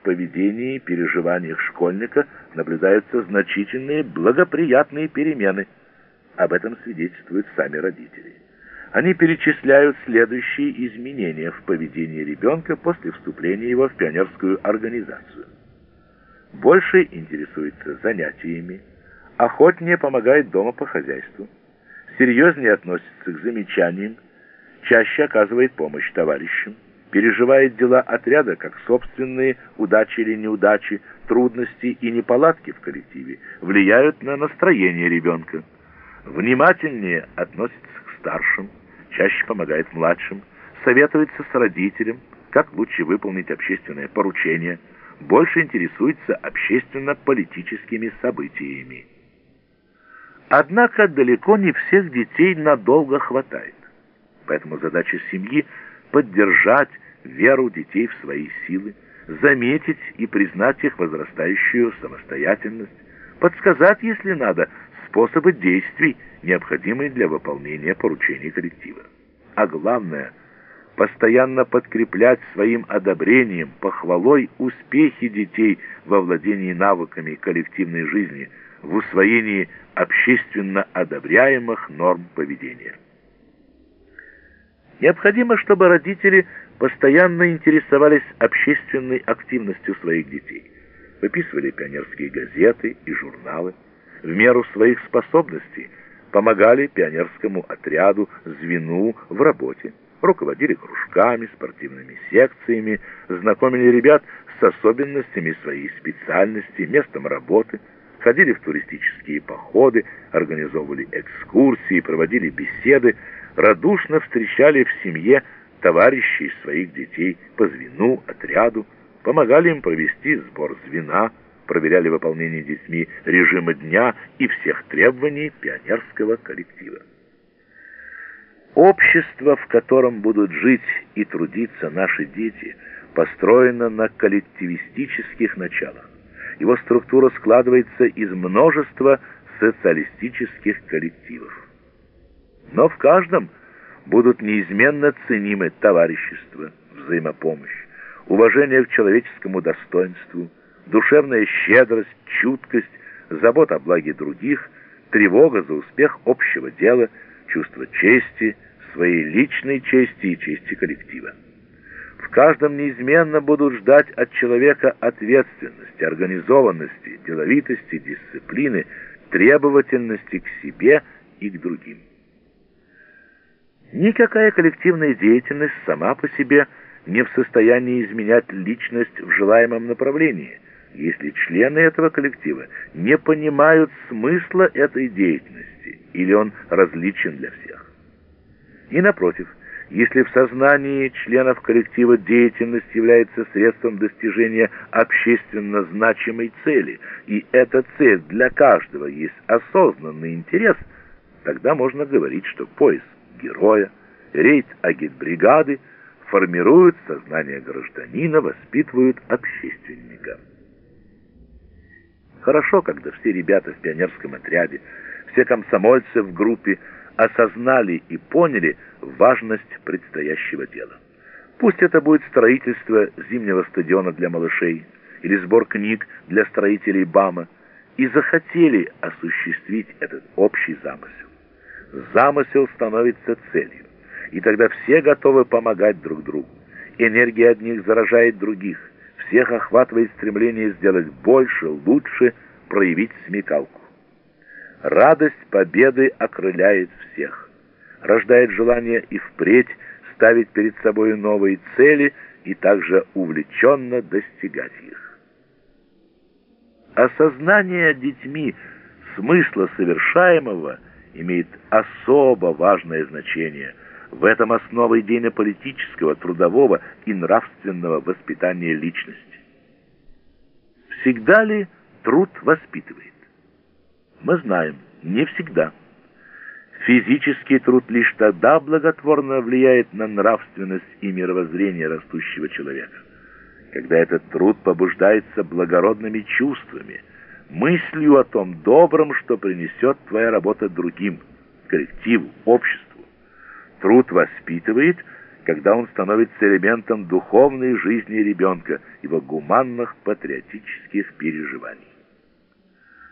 в поведении и переживаниях школьника наблюдаются значительные благоприятные перемены. Об этом свидетельствуют сами родители. Они перечисляют следующие изменения в поведении ребенка после вступления его в пионерскую организацию. Больше интересуется занятиями, охотнее помогает дома по хозяйству, серьезнее относится к замечаниям, чаще оказывает помощь товарищам, переживает дела отряда как собственные удачи или неудачи, трудности и неполадки в коллективе, влияют на настроение ребенка, внимательнее относится к старшим, чаще помогает младшим, советуется с родителем, как лучше выполнить общественное поручение, больше интересуется общественно-политическими событиями. Однако далеко не всех детей надолго хватает. Поэтому задача семьи – поддержать веру детей в свои силы, заметить и признать их возрастающую самостоятельность, подсказать, если надо, способы действий, необходимые для выполнения поручений коллектива. А главное – постоянно подкреплять своим одобрением, похвалой успехи детей во владении навыками коллективной жизни, в усвоении общественно одобряемых норм поведения. Необходимо, чтобы родители постоянно интересовались общественной активностью своих детей, выписывали пионерские газеты и журналы, в меру своих способностей помогали пионерскому отряду, звену в работе, руководили кружками, спортивными секциями, знакомили ребят с особенностями своей специальности, местом работы, ходили в туристические походы, организовывали экскурсии, проводили беседы, радушно встречали в семье товарищей своих детей по звену, отряду, помогали им провести сбор звена, проверяли выполнение детьми режима дня и всех требований пионерского коллектива. Общество, в котором будут жить и трудиться наши дети, построено на коллективистических началах. Его структура складывается из множества социалистических коллективов. Но в каждом будут неизменно ценимы товарищество, взаимопомощь, уважение к человеческому достоинству, душевная щедрость, чуткость, забота о благе других, тревога за успех общего дела, чувство чести, своей личной чести и чести коллектива. В каждом неизменно будут ждать от человека ответственности, организованности, деловитости, дисциплины, требовательности к себе и к другим. Никакая коллективная деятельность сама по себе не в состоянии изменять личность в желаемом направлении, если члены этого коллектива не понимают смысла этой деятельности или он различен для всех. И напротив, если в сознании членов коллектива деятельность является средством достижения общественно значимой цели, и эта цель для каждого есть осознанный интерес, тогда можно говорить, что поиск героя, рейд агитбригады формируют сознание гражданина, воспитывают общественника. Хорошо, когда все ребята в пионерском отряде, все комсомольцы в группе осознали и поняли важность предстоящего дела. Пусть это будет строительство зимнего стадиона для малышей или сбор книг для строителей БАМа, и захотели осуществить этот общий замысел замысел становится целью, и тогда все готовы помогать друг другу. Энергия одних заражает других, всех охватывает стремление сделать больше, лучше, проявить смекалку. Радость победы окрыляет всех, рождает желание и впредь ставить перед собой новые цели и также увлеченно достигать их. Осознание детьми смысла совершаемого – имеет особо важное значение. В этом основа идейно-политического, трудового и нравственного воспитания личности. Всегда ли труд воспитывает? Мы знаем, не всегда. Физический труд лишь тогда благотворно влияет на нравственность и мировоззрение растущего человека, когда этот труд побуждается благородными чувствами – мыслью о том добром, что принесет твоя работа другим, коллективу, обществу. Труд воспитывает, когда он становится элементом духовной жизни ребенка, его гуманных патриотических переживаний.